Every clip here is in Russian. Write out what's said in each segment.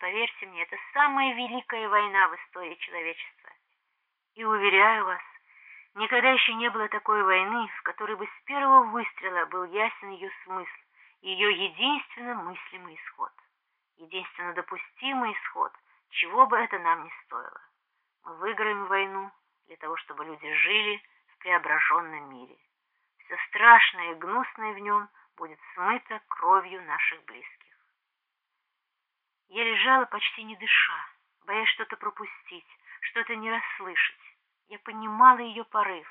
поверьте мне, это самая великая война в истории человечества. И уверяю вас, никогда еще не было такой войны, в которой бы с первого выстрела был ясен ее смысл, ее единственно мыслимый исход, единственно допустимый исход, чего бы это нам ни стоило. Мы выиграем войну для того, чтобы люди жили в преображенном мире. Все страшное и гнусное в нем будет смыто кровью наших близких. Я лежала почти не дыша, боясь что-то пропустить, что-то не расслышать. Я понимала ее порыв.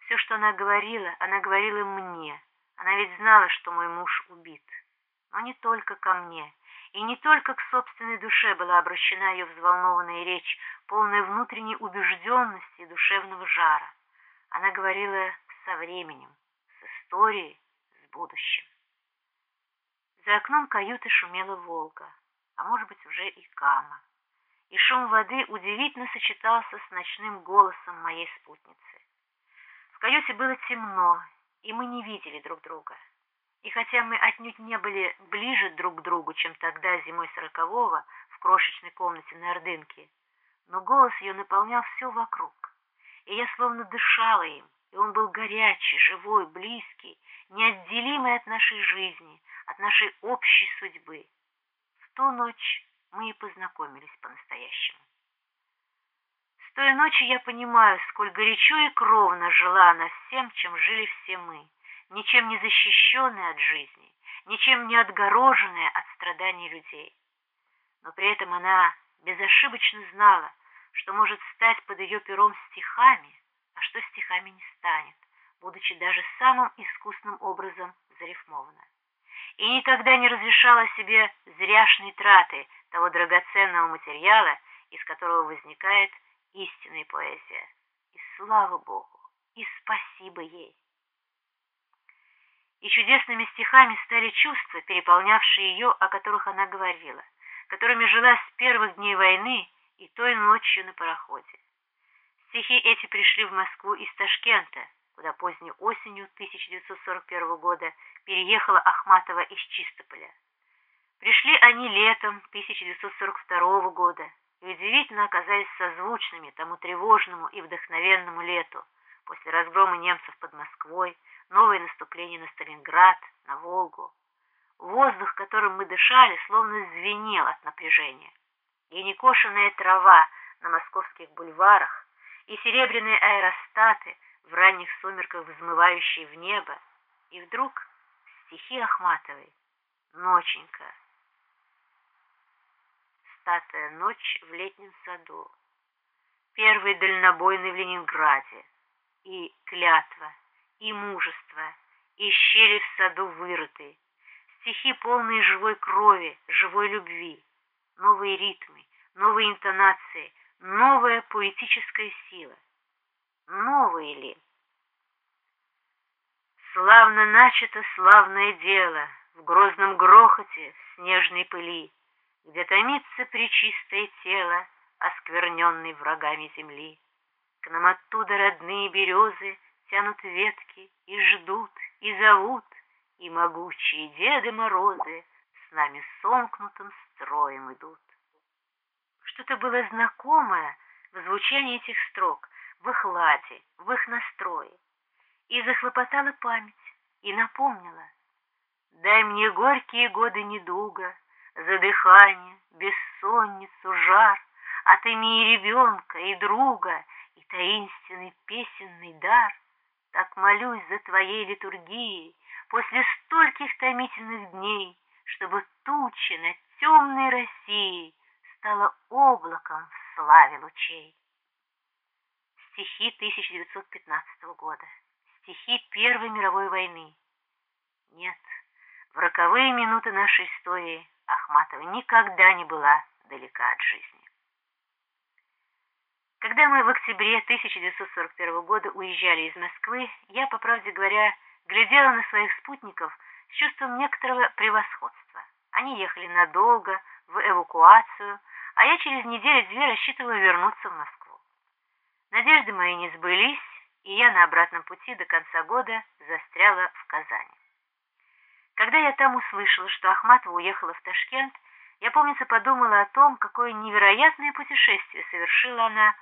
Все, что она говорила, она говорила мне. Она ведь знала, что мой муж убит. Но не только ко мне, и не только к собственной душе была обращена ее взволнованная речь, полная внутренней убежденности и душевного жара. Она говорила со временем, с историей, с будущим. За окном каюты шумела Волга, а может быть уже и Кама и шум воды удивительно сочетался с ночным голосом моей спутницы. В каюте было темно, и мы не видели друг друга. И хотя мы отнюдь не были ближе друг к другу, чем тогда зимой сорокового в крошечной комнате на Ордынке, но голос ее наполнял все вокруг, и я словно дышала им, и он был горячий, живой, близкий, неотделимый от нашей жизни, от нашей общей судьбы. Ту ночь мы и познакомились по-настоящему. С той ночи я понимаю, сколь горячо и кровно жила она всем, чем жили все мы, ничем не защищенная от жизни, ничем не отгороженная от страданий людей. Но при этом она безошибочно знала, что может стать под ее пером стихами, а что стихами не станет, будучи даже самым искусным образом зарифмована и никогда не разрешала себе зряшной траты того драгоценного материала, из которого возникает истинная поэзия. И слава Богу, и спасибо ей. И чудесными стихами стали чувства, переполнявшие ее, о которых она говорила, которыми жила с первых дней войны и той ночью на пароходе. Стихи эти пришли в Москву из Ташкента, куда поздней осенью 1941 года переехала Ахматова из Чистополя. Пришли они летом 1942 года и удивительно оказались созвучными тому тревожному и вдохновенному лету после разгрома немцев под Москвой, новое наступление на Сталинград, на Волгу. Воздух, которым мы дышали, словно звенел от напряжения. И некошенная трава на московских бульварах, и серебряные аэростаты – в ранних сумерках взмывающий в небо, и вдруг стихи Ахматовой «Ноченька». Статая ночь в летнем саду, первый дальнобойный в Ленинграде, и клятва, и мужество, и щели в саду вырыты, стихи полные живой крови, живой любви, новые ритмы, новые интонации, новая поэтическая сила — новые ли? Славно начато славное дело В грозном грохоте, в снежной пыли, Где томится причистое тело, Оскверненный врагами земли. К нам оттуда родные березы Тянут ветки и ждут, и зовут, И могучие Деды Морозы С нами сомкнутым строем идут. Что-то было знакомое в звучании этих строк — в их ладе, в их настрое, и захлопотала память, и напомнила. Дай мне горькие годы недуга, задыхание, бессонницу, жар, ты мне и ребенка, и друга, и таинственный песенный дар. Так молюсь за твоей литургией после стольких томительных дней, чтобы туча над темной Россией стала облаком в славе лучей стихи 1915 года, стихи Первой мировой войны. Нет, в роковые минуты нашей истории Ахматова никогда не была далека от жизни. Когда мы в октябре 1941 года уезжали из Москвы, я, по правде говоря, глядела на своих спутников с чувством некоторого превосходства. Они ехали надолго, в эвакуацию, а я через неделю-две рассчитывала вернуться в Москву. Надежды мои не сбылись, и я на обратном пути до конца года застряла в Казани. Когда я там услышала, что Ахматова уехала в Ташкент, Я, помнится, подумала о том, какое невероятное путешествие совершила она